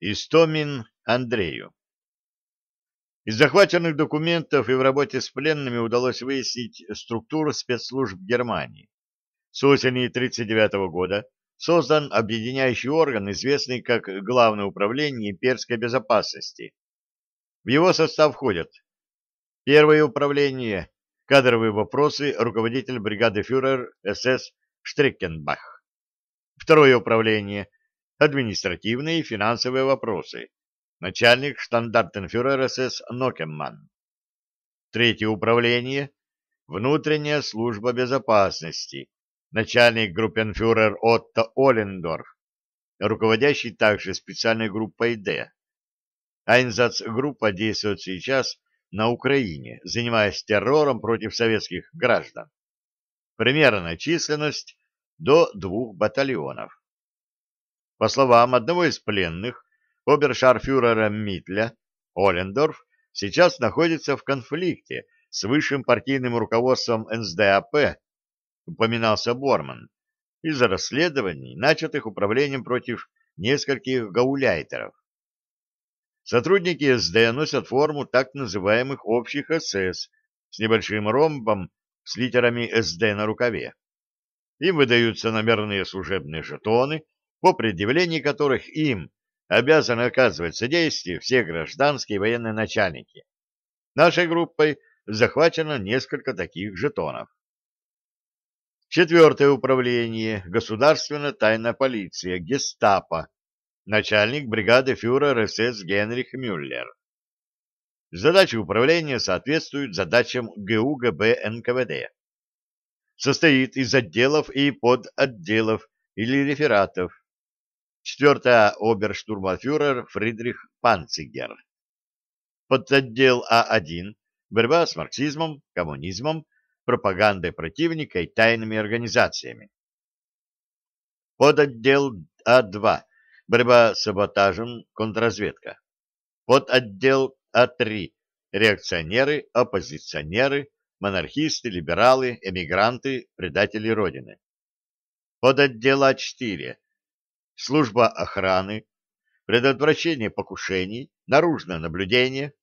Истомин Андрею. Из захваченных документов и в работе с пленными удалось выяснить структуру спецслужб Германии. С осени 1939 года создан объединяющий орган, известный как Главное управление имперской безопасности. В его состав входят Первое управление – кадровые вопросы, руководитель бригады фюрер СС Штрикенбах. Второе управление – административные и финансовые вопросы, начальник штандартенфюрер СС Нокемман. Третье управление – внутренняя служба безопасности, начальник группенфюрер Отто Олендорф, руководящий также специальной группой «Д». Айнзац-группа действует сейчас на Украине, занимаясь террором против советских граждан. Примерная численность до двух батальонов. По словам одного из пленных, обершарфюрера Митля, Олендорф сейчас находится в конфликте с высшим партийным руководством НСДАП упоминался Борман, из-за расследований, начатых управлением против нескольких гауляйтеров. Сотрудники СД носят форму так называемых общих СС с небольшим ромбом с литерами СД на рукаве. Им выдаются номерные служебные жетоны, по предъявлении которых им обязаны оказывать содействие все гражданские и военные начальники. Нашей группой захвачено несколько таких жетонов. Четвертое управление – Государственная тайная полиция, гестапо, начальник бригады фюрер СС Генрих Мюллер. Задачи управления соответствуют задачам ГУГБ НКВД. Состоит из отделов и подотделов или рефератов. Четвертое – оберштурмфюрер Фридрих Панцигер. Подотдел А1 – борьба с марксизмом, коммунизмом, пропагандой противника и тайными организациями. Подотдел А2 – борьба с саботажем, контрразведка. Подотдел А3 – реакционеры, оппозиционеры, монархисты, либералы, эмигранты, предатели Родины. Подотдел А4 – служба охраны, предотвращение покушений, наружное наблюдение,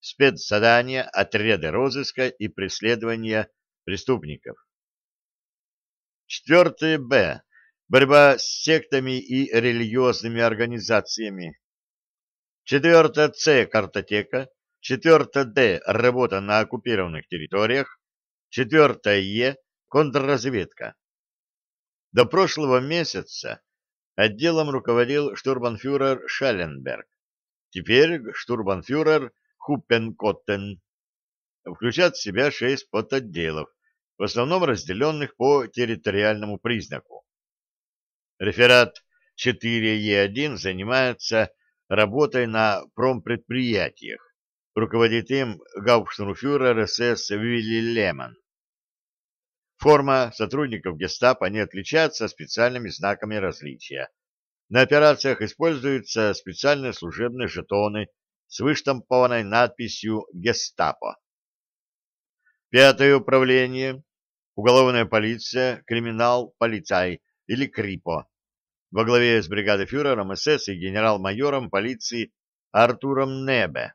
спецзадания, отряды розыска и преследования преступников. Четвертое Б. Борьба с сектами и религиозными организациями. Четвертое С. Картотека. Четвертое Д. Работа на оккупированных территориях. Четвертое Е. Контрразведка. До прошлого месяца отделом руководил штурманфюрер Шелленберг. Теперь штурманфюрер Хуппенкоттен включает в себя шесть подотделов, в основном разделенных по территориальному признаку. Реферат 4Е1 занимается работой на промпредприятиях. Руководит им гауптштурмфюрер СС Вилли Лемон. Форма сотрудников гестапо не отличается специальными знаками различия. На операциях используются специальные служебные жетоны с выштампованной надписью «Гестапо». Пятое управление уголовная полиция, криминал, полицай или КРИПО во главе с бригадой-фюрером СС и генерал-майором полиции Артуром Небе.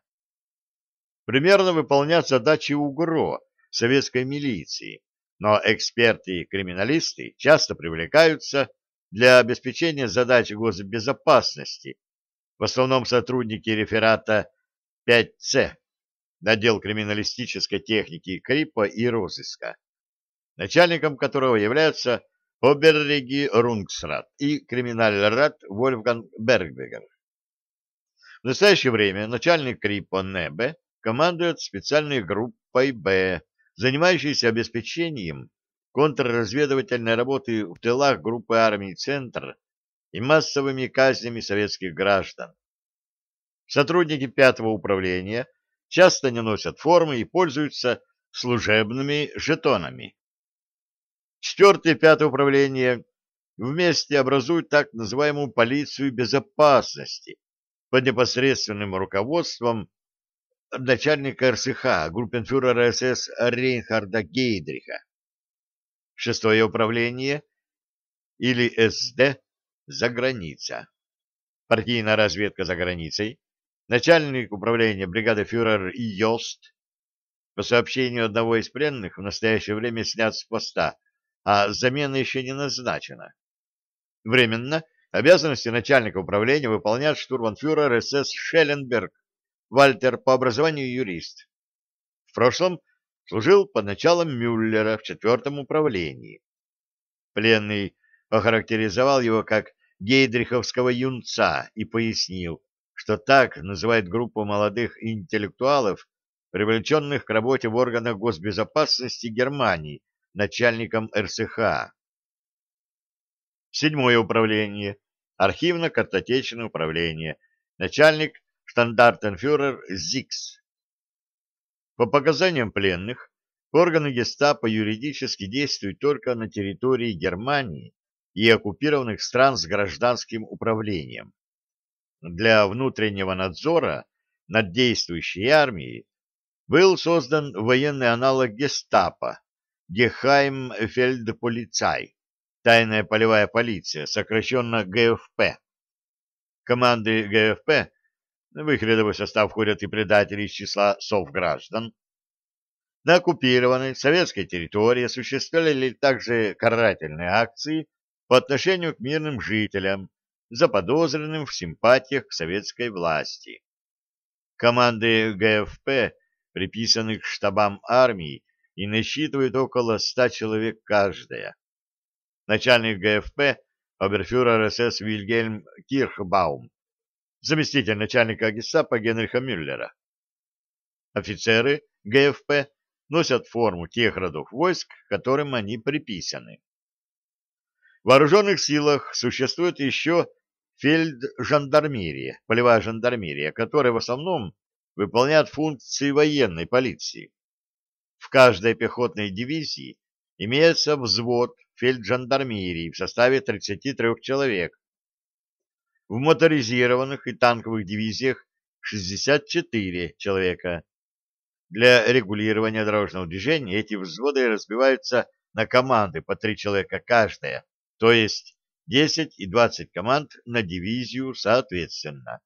Примерно выполнять задачи УГРО советской милиции, но эксперты и криминалисты часто привлекаются для обеспечения задач госбезопасности, в основном сотрудники реферата 5С, отдел криминалистической техники КРИПа и розыска начальником которого является Оберреги Рунгсрат и криминальрат Вольфганг Бергбегер. В настоящее время начальник КРИПа НЕБе командует специальной группой Б, занимающейся обеспечением контрразведывательной работы в тылах группы армий «Центр» и массовыми казнями советских граждан. Сотрудники пятого управления часто не носят формы и пользуются служебными жетонами. Четвертое и пятое управление вместе образуют так называемую полицию безопасности под непосредственным руководством начальника РСХ, группенфюрера СС Рейнхарда Гейдриха. Шестое управление или СД за граница. партийная разведка за границей, начальник управления бригады фюрер Йост, по сообщению одного из пленных, в настоящее время снят с поста, а замена еще не назначена. Временно обязанности начальника управления выполняет штурманфюрер СС Шелленберг, Вальтер по образованию юрист. В прошлом служил под началом Мюллера в четвертом управлении. Пленный охарактеризовал его как гейдриховского юнца и пояснил, что так называет группу молодых интеллектуалов, привлеченных к работе в органах госбезопасности Германии начальником РСХ. Седьмое управление, архивно-картотечное управление, начальник штандартенфюрер ЗИКС. По показаниям пленных, органы гестапо юридически действуют только на территории Германии и оккупированных стран с гражданским управлением. Для внутреннего надзора над действующей армией был создан военный аналог гестапо Гехаймфельдполицай, тайная полевая полиция, сокращенно ГФП. Команды ГФП, в их рядовой состав входят и предатели из числа совграждан, на оккупированной советской территории осуществляли также карательные акции по отношению к мирным жителям, заподозренным в симпатиях к советской власти. Команды ГФП, приписанных штабам армии, и насчитывают около ста человек каждая. Начальник ГФП, оберфюрер СС Вильгельм Кирхбаум, заместитель начальника гестапо Генриха Мюллера. Офицеры ГФП носят форму тех родов войск, которым они приписаны. В вооруженных силах существует еще фельджандармерия, полевая жандармерия, которая в основном выполняет функции военной полиции. В каждой пехотной дивизии имеется взвод фельджандармерии в составе 33 человек. В моторизированных и танковых дивизиях 64 человека. Для регулирования дорожного движения эти взводы разбиваются на команды по три человека каждая то есть 10 и 20 команд на дивизию соответственно.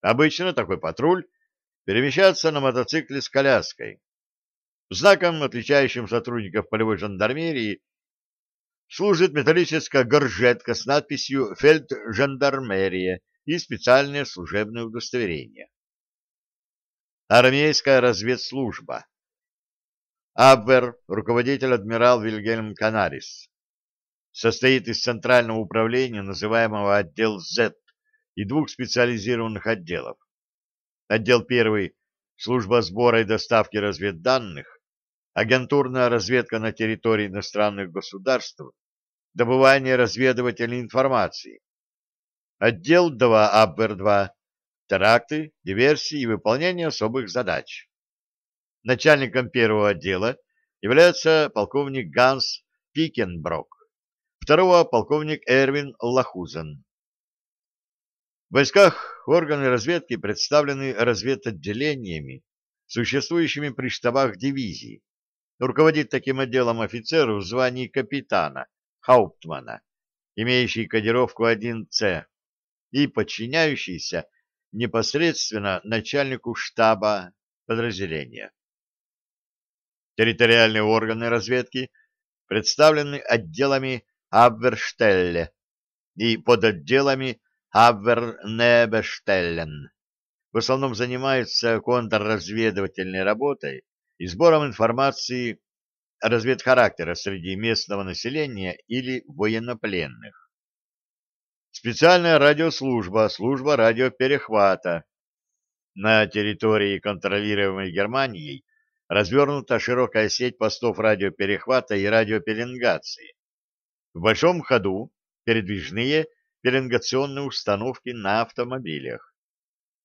Обычно такой патруль перемещается на мотоцикле с коляской. Знаком, отличающим сотрудников полевой жандармерии, служит металлическая горжетка с надписью «Фельджандармерия» и специальное служебное удостоверение. Армейская разведслужба. Абвер, руководитель адмирал Вильгельм Канарис состоит из центрального управления, называемого отдел Z, и двух специализированных отделов. Отдел первый – служба сбора и доставки разведданных, агентурная разведка на территории иностранных государств, добывание разведывательной информации. Отдел 2 АБР-2 – теракты, диверсии и выполнение особых задач. Начальником первого отдела является полковник Ганс Пикенброк второго полковник Эрвин Лахузен. В войсках органы разведки представлены разведотделениями, существующими при штабах дивизий. Руководит таким отделом офицер в звании капитана, Хауптмана, имеющий кодировку 1С и подчиняющийся непосредственно начальнику штаба подразделения. Территориальные органы разведки представлены отделами Абверштелле и под отделами Абвернебештеллен. В основном занимаются контрразведывательной работой и сбором информации разведхарактера среди местного населения или военнопленных. Специальная радиослужба, служба радиоперехвата. На территории, контролируемой Германией, развернута широкая сеть постов радиоперехвата и радиопеленгации. В большом ходу передвижные пеленгационные установки на автомобилях.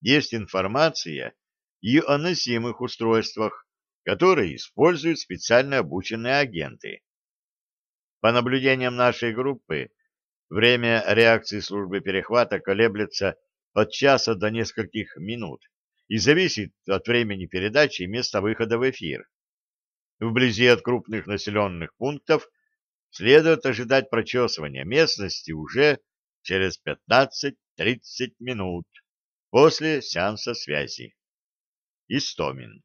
Есть информация и о носимых устройствах, которые используют специально обученные агенты. По наблюдениям нашей группы, время реакции службы перехвата колеблется от часа до нескольких минут и зависит от времени передачи и места выхода в эфир. Вблизи от крупных населенных пунктов – следует ожидать прочесывания местности уже через 15-30 минут после сеанса связи. Истомин